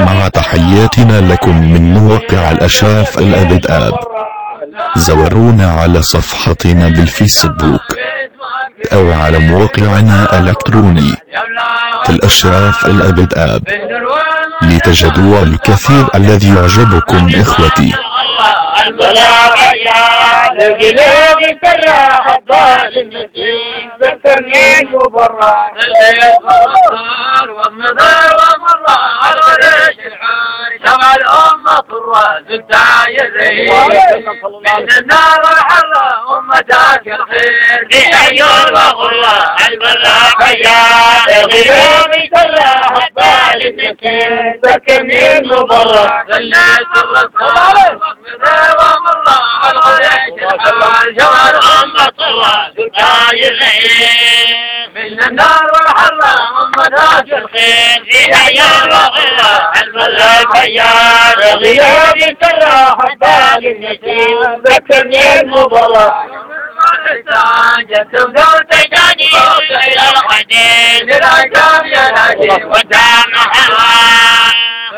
مع تحياتنا لكم من موقع الأشراف الأبد آب زورونا على صفحتنا بالفيسبوك أو على موقعنا الإلكتروني في الأشراف الأبد آب لتجدوا الكثير الذي يعجبكم إخوتي. القلوب كلها حضار النسيم ذكرني وبرا والنظر ومرة على وليش الحار شمع الأمة طرة زبداية من النار الحرة أمتك الخير في عيون وغرة البلا حياة القلوب كلها حضار النسيم ذكرني وبرا خليت الرسول والنظر ومرة على وليش الحار شمع الأمة طرة زبداية من النار والحرة أمتك الخير في عيون وغرة البلا حياة غيابي ترى حبال النسيم ذكرني المباراة جت وقلت العجاب يا ناجي ودام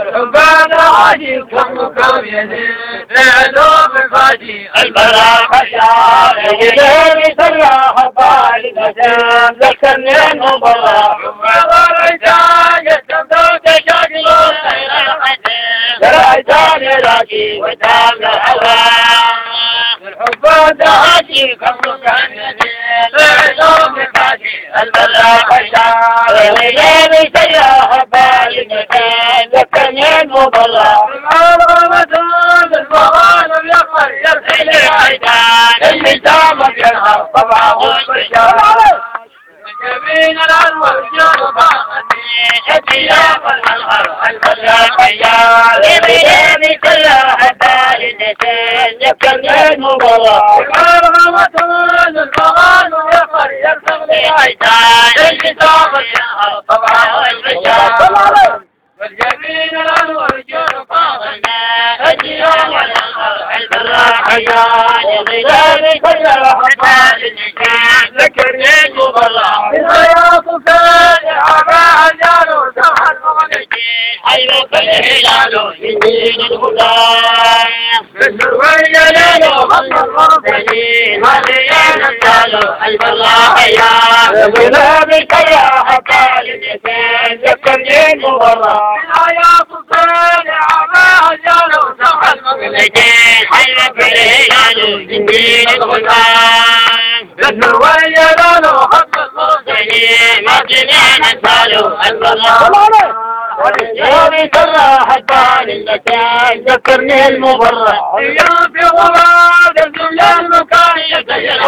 الحبان عادي كم كم يدي عدوب الفاجي البلاء خشار غيابي ترى حبال النسيم ذكرني العجاب يا ناجي ودام الحب دهاتي كم كان يدي جميل الانور جربا الثياب الانهار البلاء خيال بيدي كل حبال النسيم يكن المباراة الميزان ينهار طبعه والبشار والجميل الانور جربا الثياب الانهار البلاء خيال بيدي كل حبال النسيم ذكرني المباراة الحياة فاني عباء الجار المغني حيوك الهلال من دين الهدى بسر والجلال وخلق المرسلين الجال بلادك يا حبال النسيم ذكرني المباراة الحياة فاني عباء الجار سمح المغني حيوك الهلال من دين الهدى بسر والجلال وخلق المرسلين مليان الجال البلاء والجاري ترى حتى للمكان ذكرني المبرع أيام في غراب الدنيا المكان يتجلى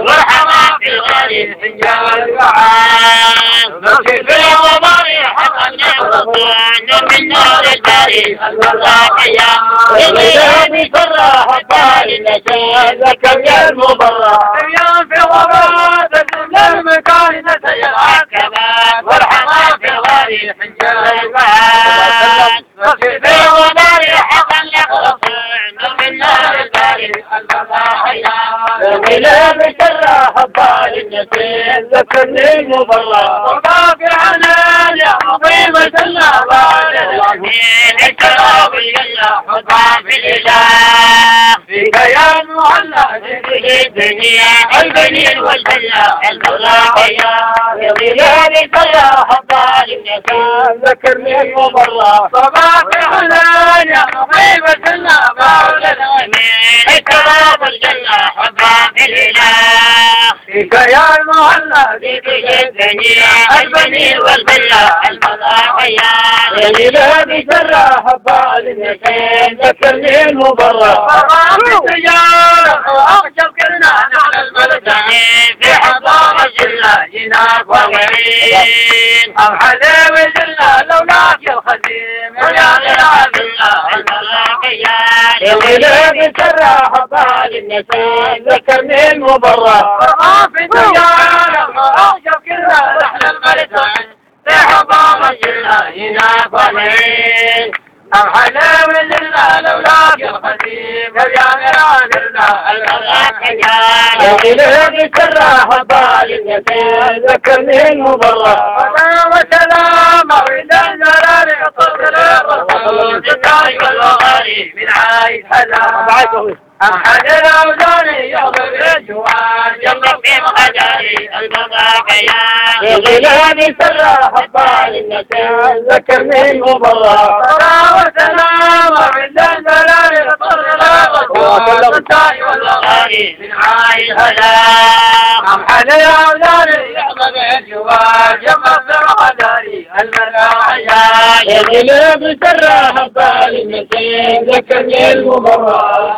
والحمام في غالي فنجان البعاد نمشي في غباري حقا نعرضان من نار الباري الوراقية الجاري ترى حتى للمكان ذكرني الغلام ترى حبال النسيم ذكرني المبرع وما في عنان يا عظيمة الأعمال الوكيل الكرام حطها في الإله. فيك يا المعلى ذكر الدنيا البنين والجنة الملاقية الغلام ترى حبال النسيم ذكرني وما في عنان يا عظيمة الأعمال الوكيل الكرام الجنة في الإله فيك يا المعلى ذكر الدنيا البنين والبلة الملاقية الغلام ترى حبال النسيم ذكرني المبرع أخشى جناك وغرين أم حليم الجلة لولاك يا الخديم يا غلاب الله الملاقية الغلام ترى حبال النسيم ذكرني المبرع في الدنيا أخشى كلنا نحن الملكين في حضارة الجلة جناك وغرين أرحنا وزلنا لولاك الخديم يا غيرنا يا بسرها بالي ذكرني المبرر وسلام وإلى الزرار قصر الرسول والغالي من عايد حدا أحد الأوزان يغفر الجوان يملك في مخجاري المضاقيا يا غلابي سرها بالي ذكرني المبرر وسلام وإلى الزرار والغالي من عايد حدا أحد الأوزان يغفر الجوان يملك في مخجاري المضاقيا يا غلابي سرها بالي ذكرني المبرر